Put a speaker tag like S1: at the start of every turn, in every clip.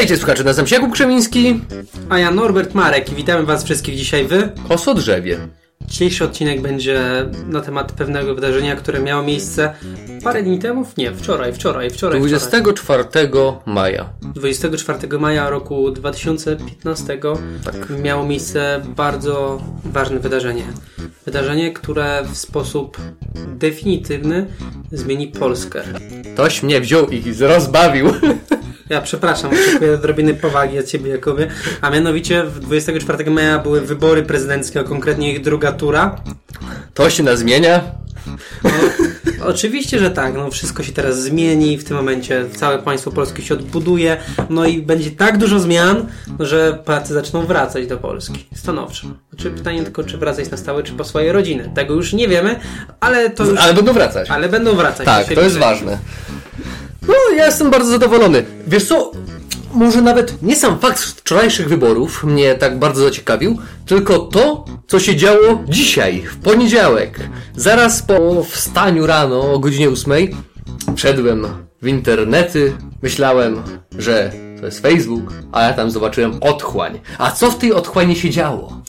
S1: Witajcie słuchacze, nazywam się Jakub Krzemiński.
S2: A ja Norbert Marek i witamy Was wszystkich dzisiaj w...
S1: Kosodrzewie.
S2: Dzisiejszy odcinek będzie na temat pewnego wydarzenia, które miało miejsce parę dni temu? Nie, wczoraj, wczoraj, wczoraj.
S1: 24 maja.
S2: 24 maja roku 2015
S1: Tak.
S2: miało miejsce bardzo ważne wydarzenie. Wydarzenie, które w sposób definitywny zmieni Polskę.
S1: Ktoś mnie wziął i rozbawił.
S2: Ja przepraszam, oczekuję odrobiny powagi od Ciebie, Jakubie. A mianowicie w 24 maja były wybory prezydenckie, a konkretnie ich druga tura.
S1: To się nas zmienia.
S2: No, oczywiście, że tak. No, wszystko się teraz zmieni. W tym momencie całe państwo polskie się odbuduje. No i będzie tak dużo zmian, że Polacy zaczną wracać do Polski. Stanowczo. Znaczy, pytanie tylko, czy wracać na stałe, czy po swoje rodziny. Tego już nie wiemy, ale to już...
S1: Ale będą wracać.
S2: Ale będą wracać.
S1: Tak,
S2: się
S1: to jest ważne. No, ja jestem bardzo zadowolony. Wiesz co, może nawet nie sam fakt wczorajszych wyborów mnie tak bardzo zaciekawił, tylko to, co się działo dzisiaj, w poniedziałek. Zaraz po wstaniu rano o godzinie 8 wszedłem w internety, myślałem, że to jest Facebook, a ja tam zobaczyłem otchłań. A co w tej otchłani się działo?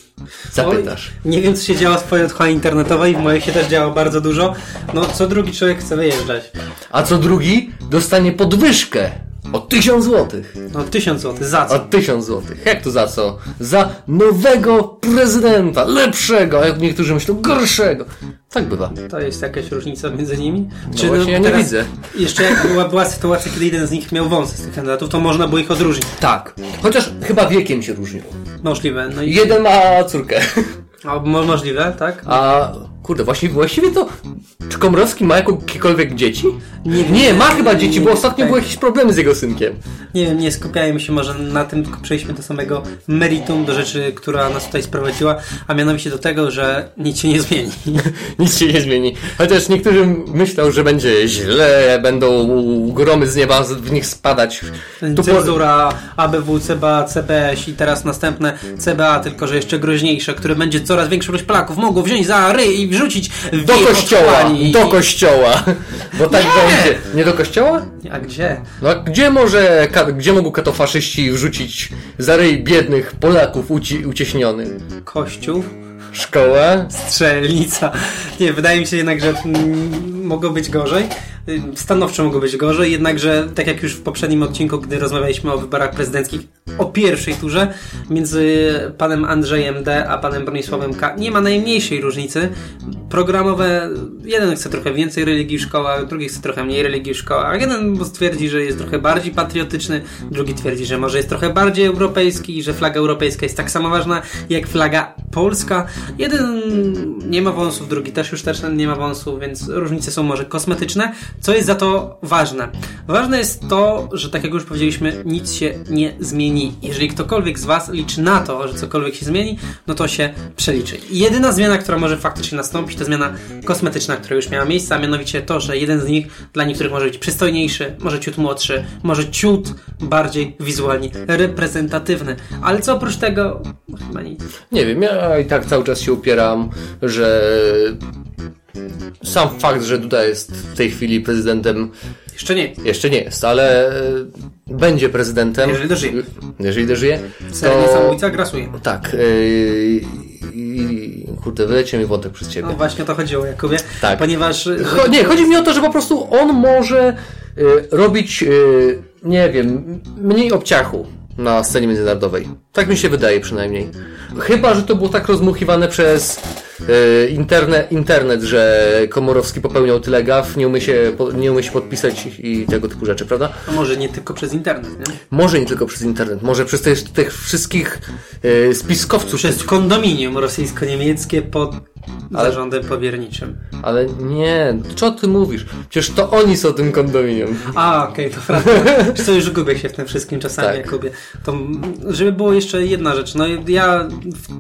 S1: Zapytasz.
S2: Nie wiem, co się działo w twojej otchłani internetowej. W mojej się też działo bardzo dużo. No, co drugi człowiek chce wyjeżdżać.
S1: A co drugi dostanie podwyżkę o 1000 złotych.
S2: No, tysiąc złotych. Za co?
S1: O 1000 złotych. Jak to za co? Za nowego prezydenta, lepszego, a jak niektórzy myślą, gorszego. Tak bywa.
S2: To jest jakaś różnica między nimi?
S1: No właśnie, ja nie widzę.
S2: Jeszcze jak była, była sytuacja, kiedy jeden z nich miał wąsy z tych kandydatów, to można było ich odróżnić.
S1: Tak. Chociaż chyba wiekiem się różnią.
S2: Możliwe. No i
S1: Jeden ma córkę.
S2: a, mo, możliwe, tak?
S1: A kurde, właściwie, właściwie to. Czy Komorowski ma jakiekolwiek dzieci?
S2: Nie.
S1: Nie, ma chyba dzieci, bo ostatnio były jakieś problemy z jego synkiem.
S2: Nie wiem, nie skupiajmy się może na tym, tylko przejdźmy do samego meritum, do rzeczy, która nas tutaj sprowadziła, a mianowicie do tego, że nic się nie zmieni.
S1: Nic się nie zmieni. Chociaż niektórzy myślą, że będzie źle, będą gromy z nieba w nich spadać.
S2: Cenzura, ABW, CBA, CBS i teraz następne CBA, tylko że jeszcze groźniejsze, które będzie coraz większa ilość Polaków mogło wziąć za ryj i wrzucić
S1: Do kościoła!
S2: otchłani.
S1: Do kościoła! Bo tak
S2: Nie!
S1: będzie. Nie do kościoła?
S2: A gdzie?
S1: No a gdzie może, gdzie mogą katofaszyści wrzucić za ryj biednych Polaków uci- ucieśnionych?
S2: Kościół?
S1: Szkoła?
S2: Strzelnica. Nie, wydaje mi się jednak, że mogło być gorzej. Y, Stanowczo mogło być gorzej, jednakże tak jak już w poprzednim odcinku, gdy rozmawialiśmy o wyborach prezydenckich, o pierwszej turze między panem Andrzejem D. a panem Bronisławem K. nie ma najmniejszej różnicy. Programowe, jeden chce trochę więcej religii w szkołach, drugi chce trochę mniej religii w szkołach. Jeden stwierdzi, że jest trochę bardziej patriotyczny, drugi twierdzi, że może jest trochę bardziej europejski i że flaga europejska jest tak samo ważna jak flaga polska. Jeden nie ma wąsów, drugi też już też nie ma wąsów, więc różnice są może kosmetyczne, co jest za to ważne. Ważne jest to, że tak jak już powiedzieliśmy, nic się nie zmieni. Jeżeli ktokolwiek z Was liczy na to, że cokolwiek się zmieni, no to się przeliczy. Jedyna zmiana, która może faktycznie nastąpić, to zmiana kosmetyczna, która już miała miejsce, a mianowicie to, że jeden z nich dla niektórych może być przystojniejszy, może ciut młodszy, może ciut bardziej wizualnie reprezentatywny. Ale co oprócz tego? Chyba nic.
S1: Nie wiem, ja i tak cały czas się upieram, że sam fakt, że Duda jest w tej chwili prezydentem,
S2: Jeszcze nie.
S1: jeszcze nie jest, ale będzie prezydentem.
S2: Jeżeli dożyje.
S1: Jeżeli dożyje. To...
S2: samobójca grasuje.
S1: Tak. Yy, i kurde, wyleciał mi wątek przez ciebie.
S2: No właśnie o to chodziło, Jakubie.
S1: Tak.
S2: Ponieważ...
S1: Cho, nie, chodzi mi o to, że po prostu on może y, robić, y, nie wiem, mniej obciachu na scenie międzynarodowej. Tak mi się wydaje przynajmniej. Chyba, że to było tak rozmuchiwane przez y, internet, internet, że Komorowski popełniał tyle gaf, nie umie, się, po, nie umie się podpisać i tego typu rzeczy, prawda?
S2: A może nie tylko przez internet, nie?
S1: Może nie tylko przez internet, może przez tych, tych wszystkich y, spiskowców.
S2: Przez kondominium rosyjsko-niemieckie pod zarządem powierniczym.
S1: Ale nie, co ty mówisz? Przecież to oni są tym kondominium.
S2: A, okej, to prawda. Co, już gubię się w tym wszystkim czasami,
S1: Tak.
S2: Jakubie. To, żeby było jeszcze jedna rzecz. No ja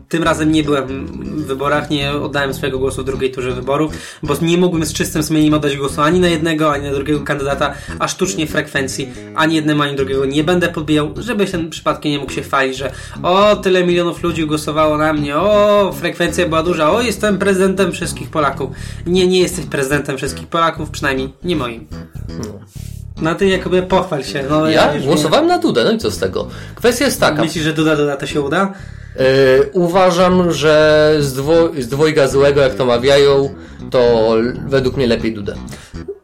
S2: tym razem nie byłem w wyborach, nie oddałem swojego głosu w drugiej turze wyborów, bo nie mógłbym z czystym sumieniem oddać głosu ani na jednego, ani na drugiego kandydata, a sztucznie frekwencji ani jednemu, ani drugiego nie będę podbijał, żeby ten przypadkiem nie mógł się chwalić, że o, tyle milionów ludzi głosowało na mnie, o, frekwencja była duża, o, jestem prezydentem wszystkich Polaków. Nie, nie jesteś prezydentem wszystkich Polaków, przynajmniej nie moim. No ty jakoby pochwal się. No,
S1: Ja
S2: już
S1: głosowałem na Dudę, no i co z tego? Kwestia jest taka.
S2: Myślisz, że Duda Duda to się uda?
S1: Yy, uważam, że z, dwo, z dwojga złego, jak to mawiają, to według mnie lepiej Dudę.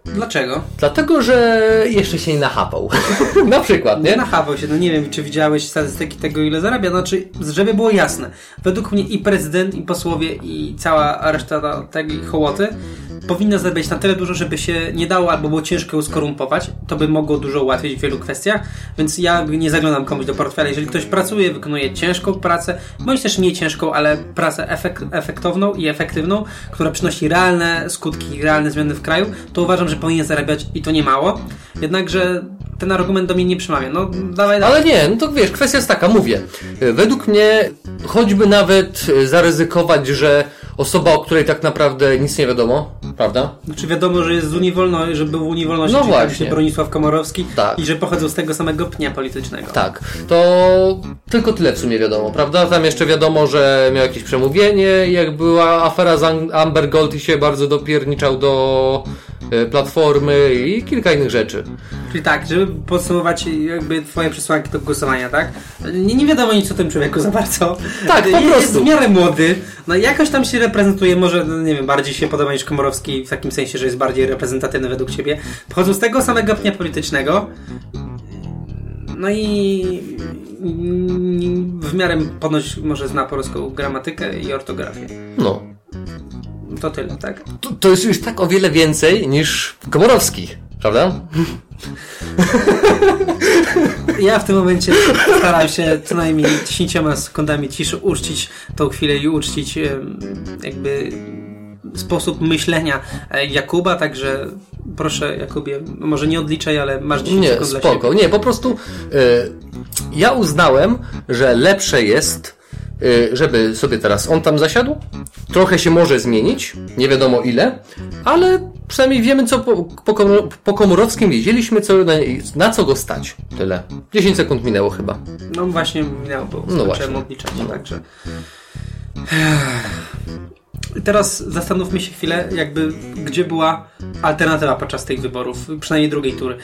S2: Dlaczego?
S1: Dlatego, że jeszcze się nie nachapał. na przykład,
S2: Nie
S1: nie?
S2: nachawał się, no nie wiem, czy widziałeś statystyki tego, ile zarabia. Znaczy, żeby było jasne, według mnie i prezydent, i posłowie, i cała reszta ta- tej hołoty powinna zarabiać na tyle dużo, żeby się nie dało albo było ciężko ją skorumpować. To by mogło dużo ułatwić w wielu kwestiach, więc ja nie zaglądam komuś do portfela. Jeżeli ktoś pracuje, wykonuje ciężką pracę, bądź też mniej ciężką, ale pracę efekt, efektowną i efektywną, która przynosi realne skutki, realne zmiany w kraju, to uważam, że powinien zarabiać i to nie mało. Jednakże ten argument do mnie nie przemawia. No, dawaj, dawaj.
S1: Ale nie, no to wiesz, kwestia jest taka, mówię. Według mnie, choćby nawet yy, zaryzykować, że osoba, o której tak naprawdę nic nie wiadomo, prawda?
S2: Czy wiadomo, że jest z Unii że był w Unii Wolności,
S1: No właśnie.
S2: Bronisław Komorowski
S1: Tak.
S2: i że pochodzą z tego samego pnia politycznego.
S1: Tak, to tylko tyle w sumie wiadomo, prawda? Tam jeszcze wiadomo, że miał jakieś przemówienie, jak była afera z Am- Amber Gold i się bardzo dopierniczał do e, Platformy i kilka innych rzeczy.
S2: Czyli tak, żeby podsumować jakby twoje przesłanki do głosowania, tak? Nie, nie wiadomo nic o tym człowieku za bardzo.
S1: Tak, po
S2: Jest
S1: prostu.
S2: w miarę młody, no jakoś tam się reprezentuje, może, no nie wiem, bardziej się podoba niż Komorowski w takim sensie, że jest bardziej reprezentatywny według ciebie. Pochodzą z tego samego pnia politycznego. No i w miarę ponoć może zna polską gramatykę i ortografię.
S1: No.
S2: To tyle, tak?
S1: To, to jest już tak o wiele więcej niż Komorowski, prawda?
S2: Ja w tym momencie staram się co najmniej 10 sekundami ciszy uczcić tą chwilę i uczcić jakby sposób myślenia e, Jakuba, także proszę Jakubie, może nie odliczaj, ale masz 10
S1: Nie,
S2: sekund
S1: spoko. Nie, po prostu y, ja uznałem, że lepsze jest, żeby sobie teraz on tam zasiadł. Trochę się może zmienić, nie wiadomo ile, ale przynajmniej wiemy, co po, po, po Komorowskim wiedzieliśmy, co, na, na co go stać. Tyle. 10 sekund minęło chyba.
S2: No właśnie minęło, bo
S1: No właśnie.
S2: odliczać, także... Teraz zastanówmy się chwilę, jakby gdzie była alternatywa podczas tych wyborów, przynajmniej drugiej tury.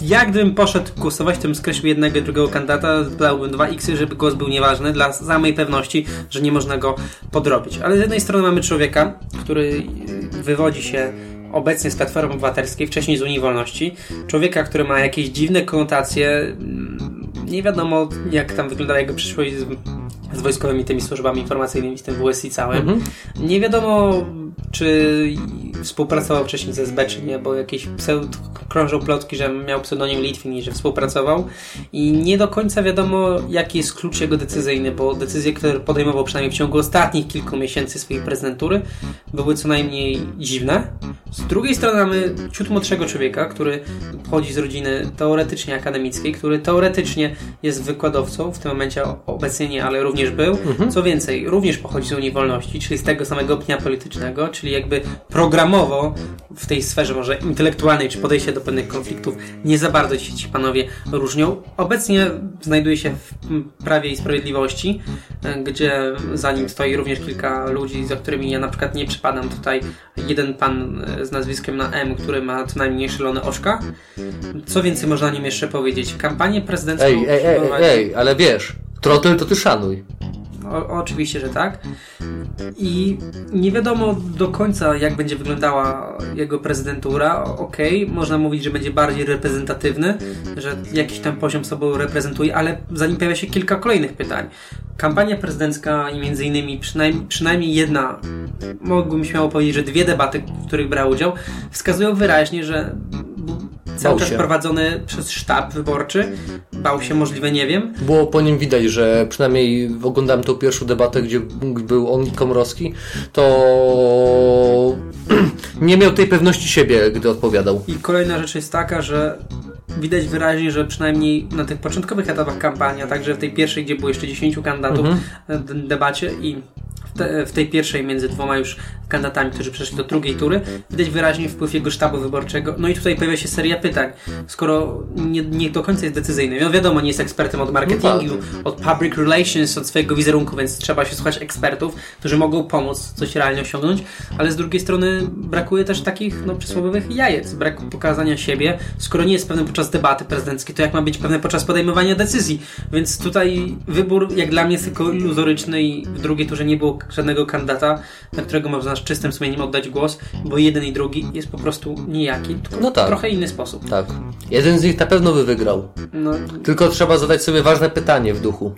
S2: Ja gdybym poszedł głosować, to bym skreślił jednego i drugiego kandydata, dałbym dwa x żeby głos był nieważny, dla samej pewności, że nie można go podrobić. Ale z jednej strony mamy człowieka, który wywodzi się obecnie z Platformy Obywatelskiej, wcześniej z Unii Wolności. Człowieka, który ma jakieś dziwne konotacje. mm, Nie wiadomo, jak tam wyglądała jego przyszłość z, wojskowymi tymi służbami informacyjnymi, z tym WSI całym. Nie wiadomo, czy współpracował wcześniej z SB, czy nie, bo jakieś pseud, krążą plotki, że miał pseudonim Litwin i że współpracował. I nie do końca wiadomo, jaki jest klucz jego decyzyjny, bo decyzje, które podejmował przynajmniej w ciągu ostatnich kilku miesięcy swojej prezydentury, były co najmniej dziwne. Z drugiej strony mamy ciut młodszego człowieka, który pochodzi z rodziny teoretycznie akademickiej, który teoretycznie jest wykładowcą, w tym momencie obecnie nie, ale również był. Co więcej, również pochodzi z Unii Wolności, czyli z tego samego pnia politycznego, czyli jakby programowo w tej sferze może intelektualnej, czy podejście do pewnych konfliktów nie za bardzo się ci panowie różnią. Obecnie znajduje się w Prawie i Sprawiedliwości, e, gdzie za nim stoi również kilka ludzi, za którymi ja na przykład nie przypadam. Tutaj jeden pan e, z nazwiskiem na M, który ma co najmniej szalone oczka. Co więcej można o nim jeszcze powiedzieć? Kampanię prezydencką
S1: Ej, ej, ej, ej, ej ale wiesz, trotyl to ty szanuj.
S2: O, oczywiście, że tak. I nie wiadomo do końca, jak będzie wyglądała jego prezydentura. Okej, można mówić, że będzie bardziej reprezentatywny, że jakiś tam poziom sobą reprezentuje, ale zanim pojawia się kilka kolejnych pytań. Kampania prezydencka i między innymi przynajmniej, przynajmniej jedna, mógłbym śmiało powiedzieć, że dwie debaty, w których brał udział, wskazują wyraźnie, że cały czas prowadzony przez sztab wyborczy. Bał się, możliwe nie wiem.
S1: Było po nim widać, że przynajmniej oglądałem tą pierwszą debatę, gdzie był on i Komorowski, to nie miał tej pewności siebie, gdy odpowiadał.
S2: I kolejna rzecz jest taka, że widać wyraźnie, że przynajmniej na tych początkowych etapach kampanii, a także w tej pierwszej, gdzie było jeszcze 10 kandydatów
S1: Mhm.
S2: debacie i te, w tej pierwszej między dwoma już kandydatami, którzy przeszli do drugiej tury. Widać wyraźnie wpływ jego sztabu wyborczego. No i tutaj pojawia się seria pytań. Skoro nie, nie do końca jest decyzyjny, no wiadomo, nie jest ekspertem od marketingu,
S1: No
S2: od public relations, od swojego wizerunku, więc trzeba się słuchać ekspertów, którzy mogą pomóc coś realnie osiągnąć, ale z drugiej strony brakuje też takich no, przysłowiowych jajec, brak pokazania siebie. Skoro nie jest pewny podczas debaty prezydenckiej, to jak ma być pewne podczas podejmowania decyzji? Więc tutaj wybór, jak dla mnie, jest tylko iluzoryczny i w drugiej turze nie było żadnego kandydata, na którego można z czystym sumieniem oddać głos, bo jeden i drugi jest po prostu nijaki, tylko
S1: No tak.
S2: trochę inny sposób.
S1: Tak. Jeden z nich na pewno by wygrał.
S2: No,
S1: Tylko trzeba zadać sobie ważne pytanie w duchu.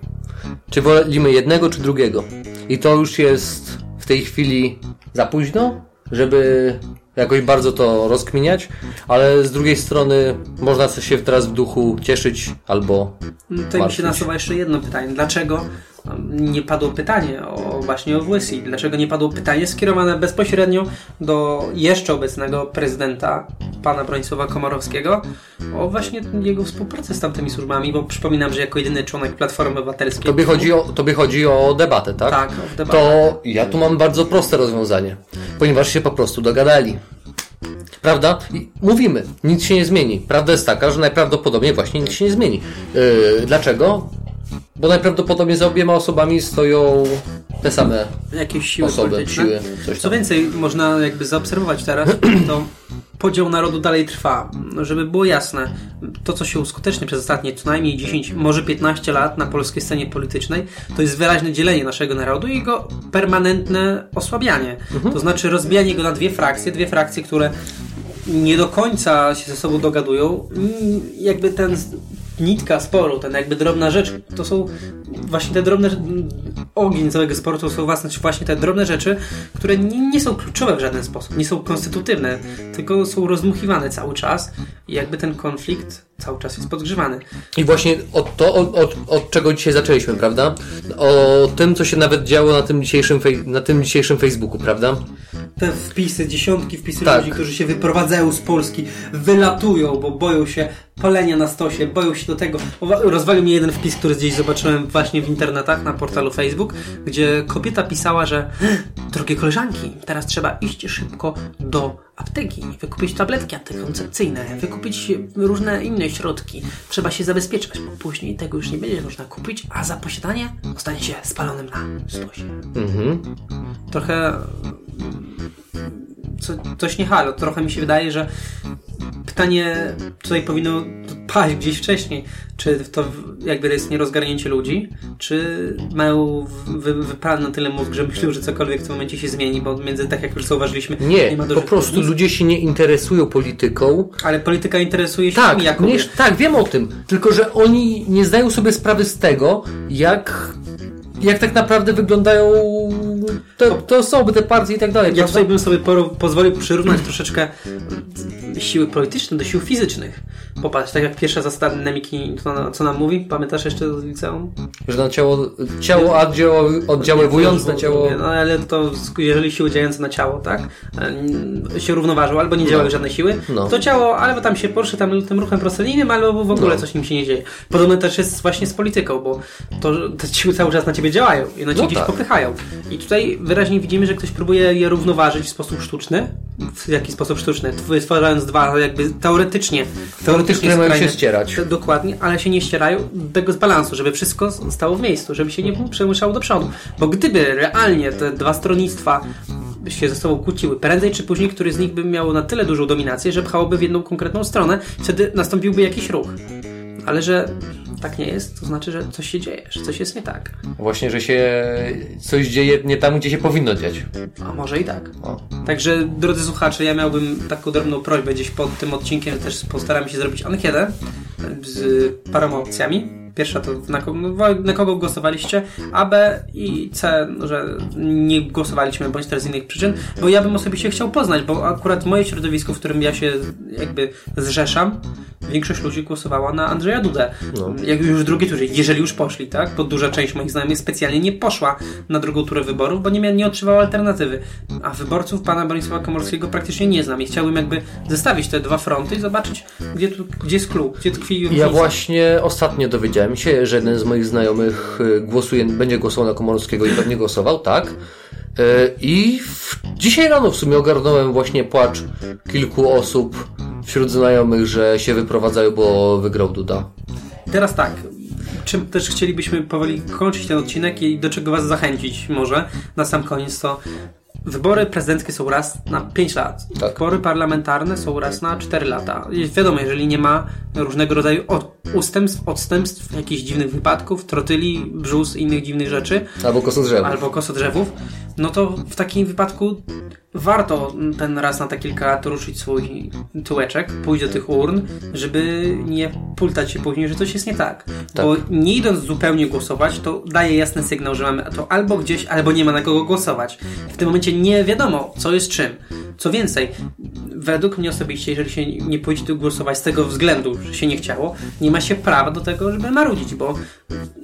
S1: Czy wolimy jednego, czy drugiego? I to już jest w tej chwili za późno, żeby jakoś bardzo to rozkminiać, ale z drugiej strony można się teraz w duchu cieszyć albo
S2: No to mi się
S1: martwić.
S2: nasuwa jeszcze jedno pytanie. Dlaczego nie padło pytanie o właśnie o WSI? Dlaczego nie padło pytanie skierowane bezpośrednio do jeszcze obecnego prezydenta, pana Bronisława Komorowskiego, o właśnie jego współpracę z tamtymi służbami? Bo przypominam, że jako jedyny członek Platformy Obywatelskiej...
S1: Tobie chodzi o, tobie chodzi o debatę, tak?
S2: Tak, o debatę.
S1: To ja tu mam bardzo proste rozwiązanie, ponieważ się po prostu dogadali. Prawda? Mówimy, nic się nie zmieni. Prawda jest taka, że najprawdopodobniej właśnie nic się nie zmieni. Yy, dlaczego? Bo najprawdopodobniej za obiema osobami stoją te same
S2: jakieś siły
S1: Osoby,
S2: polityczne.
S1: siły, coś
S2: Co
S1: tam.
S2: więcej, można jakby zaobserwować teraz, to podział narodu dalej trwa. Żeby było jasne, to co się uskutecznie przez ostatnie co najmniej 10, może 15 lat na polskiej scenie politycznej, to jest wyraźne dzielenie naszego narodu i jego permanentne osłabianie.
S1: Mhm.
S2: To znaczy rozbijanie go na dwie frakcje, dwie frakcje, które nie do końca się ze sobą dogadują. Mm, Jakby ten nitka sporu, ten jakby drobna rzecz, to są właśnie te drobne ogień całego sporu, to są właśnie te drobne rzeczy, które nie, nie są kluczowe w żaden sposób, nie są konstytutywne, tylko są rozmuchiwane cały czas i jakby ten konflikt cały czas jest podgrzewany.
S1: I właśnie od to, od, od, od czego dzisiaj zaczęliśmy, prawda? O tym, co się nawet działo na tym dzisiejszym, na tym dzisiejszym Facebooku, prawda?
S2: Te wpisy, dziesiątki wpisów
S1: Tak.
S2: ludzi, którzy się wyprowadzają z Polski, wylatują, bo boją się palenia na stosie, boją się do tego. Rozwalił mnie jeden wpis, który gdzieś zobaczyłem właśnie w internetach na portalu Facebook, gdzie kobieta pisała, że drogie koleżanki, teraz trzeba iść szybko do apteki, wykupić tabletki antykoncepcyjne, wykupić różne inne środki. Trzeba się zabezpieczać, bo później tego już nie będzie można kupić, a za posiadanie zostanie się spalonym na stosie
S1: Mhm.
S2: trochę co, coś nie halo. Trochę mi się wydaje, że pytanie tutaj powinno paść gdzieś wcześniej. Czy to jakby jest nierozgarnięcie ludzi, czy mają wy, na tyle mózg, że myślą, że cokolwiek w tym momencie się zmieni, bo między, tak jak już zauważyliśmy,
S1: Nie,
S2: ma
S1: po prostu
S2: różnic.
S1: ludzie się nie interesują polityką.
S2: Ale polityka interesuje się
S1: Tak,
S2: jako
S1: nie, tak, wiem o tym. Tylko, że oni nie zdają sobie sprawy z tego, jak, jak tak naprawdę wyglądają te, te osoby, te partie i tak dalej.
S2: Ja
S1: prawda?
S2: tutaj bym sobie pozwolił przyrównać troszeczkę siły polityczne do sił fizycznych. Popatrz, tak jak pierwsza zasada dynamiki, co, na- co nam mówi, pamiętasz jeszcze z liceum?
S1: Że na ciało, ciało oddział- oddziaływując na ciało...
S2: No ale to jeżeli siły działające na ciało, tak, e, się równoważą, albo nie działają żadne siły,
S1: No.
S2: to ciało albo tam się porusza tam, tym ruchem prostolinijnym, albo w ogóle
S1: No.
S2: coś nim się nie dzieje. Podobne też jest właśnie z polityką, bo to, te siły cały czas na ciebie działają i one cię
S1: No
S2: gdzieś
S1: tak.
S2: popychają. I tutaj wyraźnie widzimy, że ktoś próbuje je równoważyć w sposób sztuczny. W jaki sposób sztuczny? Wytwarzając dwa jakby teoretycznie, teoretycznie
S1: które mają się ścierać.
S2: Dokładnie, ale się nie ścierają do tego z balansu, żeby wszystko stało w miejscu, żeby się nie przemyszało do przodu. Bo gdyby realnie te dwa stronnictwa się ze sobą kłóciły, prędzej czy później któryś z nich by miał na tyle dużą dominację, że pchałoby w jedną konkretną stronę, wtedy nastąpiłby jakiś ruch. Ale że tak nie jest, to znaczy, że coś się dzieje, że coś jest nie tak.
S1: Właśnie, że się coś dzieje nie tam, gdzie się powinno dziać.
S2: A może i tak.
S1: O.
S2: Także, drodzy słuchacze, ja miałbym taką drobną prośbę gdzieś pod tym odcinkiem też postaramy się zrobić ankietę z paroma opcjami. Pierwsza to na kogo, no, na kogo głosowaliście, A, B i C, że nie głosowaliśmy, bądź też z innych przyczyn, bo ja bym osobiście chciał poznać, bo akurat moje środowisko, w którym ja się jakby zrzeszam, większość ludzi głosowała na Andrzeja Dudę.
S1: No.
S2: Jak już w drugiej turze, jeżeli już poszli, tak? Bo duża część moich znajomych specjalnie nie poszła na drugą turę wyborów, bo nie, nie otrzymała alternatywy. A wyborców pana Bronisława Komorskiego praktycznie nie znam i chciałbym jakby zestawić te dwa fronty i zobaczyć, gdzie, tu, gdzie jest clue, gdzie tkwi różnica.
S1: Ja właśnie ostatnio dowiedziałem się, że jeden z moich znajomych y, głosuje, będzie głosował na Komorowskiego i pewnie głosował, tak. I w, dzisiaj rano w sumie ogarnąłem właśnie płacz kilku osób wśród znajomych, że się wyprowadzają, bo wygrał Duda.
S2: Teraz tak, czym też chcielibyśmy powoli kończyć ten odcinek i do czego Was zachęcić może na sam koniec to Wybory prezydenckie są raz na 5 lat.
S1: Tak.
S2: Wybory parlamentarne są raz na 4 lata. Wiadomo, jeżeli nie ma różnego rodzaju od, ustępstw, odstępstw, jakichś dziwnych wypadków, trotyli, brzus i innych dziwnych rzeczy,
S1: Albo kosodrzewów.
S2: albo kosodrzewów, no to w takim wypadku warto ten raz na te kilka lat ruszyć swój tyłeczek, pójść do tych urn, żeby nie pultać się później, że coś jest nie tak.
S1: Tak.
S2: Bo nie idąc zupełnie głosować, to daje jasny sygnał, że mamy to albo gdzieś, albo nie ma na kogo głosować. W tym momencie nie wiadomo, co jest czym. Co więcej, według mnie osobiście, jeżeli się nie pójdzie tu głosować z tego względu, że się nie chciało, nie ma się prawa do tego, żeby marudzić, bo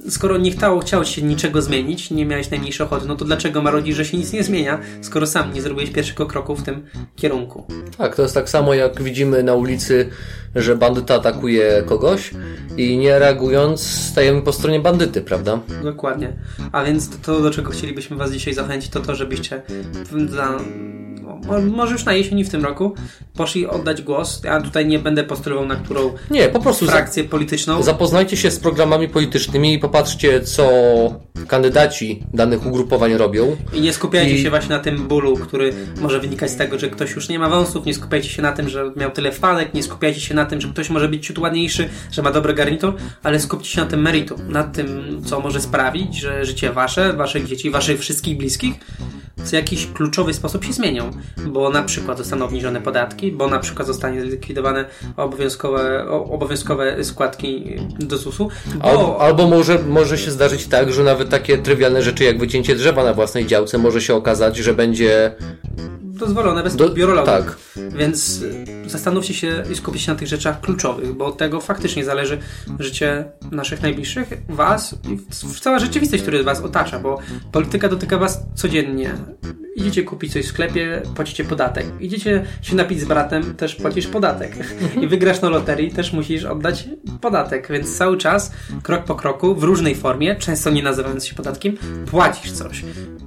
S2: skoro nie chciało, chciało się niczego zmienić, nie miałeś najmniejszej ochoty, no to dlaczego marudzisz, że się nic nie zmienia, skoro sam nie zrobiłeś pierwszego kroku w tym kierunku?
S1: Tak, to jest tak samo jak widzimy na ulicy, że bandyta atakuje kogoś i nie reagując stajemy po stronie bandyty, prawda?
S2: Dokładnie. A więc to, to do czego chcielibyśmy Was dzisiaj zachęcić, to to, żebyście za, no, może już na jesieni w tym roku poszli oddać głos. Ja tutaj nie będę postulował na którą
S1: Nie, po prostu za,
S2: frakcję polityczną.
S1: zapoznajcie się z programami politycznymi i popatrzcie, co kandydaci danych ugrupowań robią.
S2: I nie skupiajcie
S1: I-
S2: się właśnie na tym bólu, który może wynikać z tego, że ktoś już nie ma wąsów, nie skupiajcie się na tym, że miał tyle wpadek, nie skupiajcie się na tym, że ktoś może być ciut ładniejszy, że ma dobry garnitur, ale skupcie się na tym meritum, na tym, co może sprawić, że życie wasze, waszych dzieci, waszych wszystkich bliskich w jakiś kluczowy sposób się zmienią, bo na przykład zostaną obniżone podatki, bo na przykład zostanie zlikwidowane obowiązkowe, obowiązkowe składki do ZUS-u, bo...
S1: Albo, albo może, może się zdarzyć tak, że nawet takie trywialne rzeczy jak wycięcie drzewa na własnej działce może się okazać, że będzie
S2: dozwolone bez
S1: Do-
S2: biurologu.
S1: tak.
S2: Więc zastanówcie się i skupcie się na tych rzeczach kluczowych, bo od tego faktycznie zależy życie naszych najbliższych, was i cała rzeczywistość, która was otacza, bo polityka dotyka was codziennie. Idziecie kupić coś w sklepie, płacicie podatek. Idziecie się napić z bratem, też płacisz podatek. I wygrasz na loterii, też musisz oddać podatek. Więc cały czas, krok po kroku, w różnej formie, często nie nazywając się podatkiem, płacisz coś.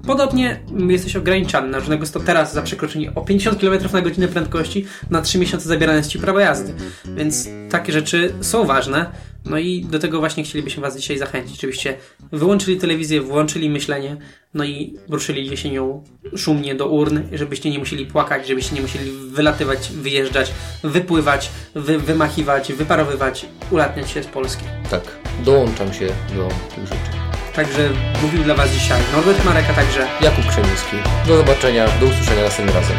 S2: Podobnie jesteś ograniczany na różnego sto teraz za przekroczenie o 50 km na godzinę prędkości na 3 miesiące zabierane jest ci prawo jazdy. Więc takie rzeczy są ważne. No i do tego właśnie chcielibyśmy Was dzisiaj zachęcić, żebyście wyłączyli telewizję, włączyli myślenie, no i ruszyli jesienią szumnie do urn, żebyście nie musieli płakać, żebyście nie musieli wylatywać, wyjeżdżać, wypływać, wy, wymachiwać, wyparowywać, ulatniać się z Polski.
S1: tak, dołączam się do tych rzeczy.
S2: Także mówił dla Was dzisiaj Norbert Marek, a także
S1: Jakub Krzemiński. Do zobaczenia, do usłyszenia następnym razem.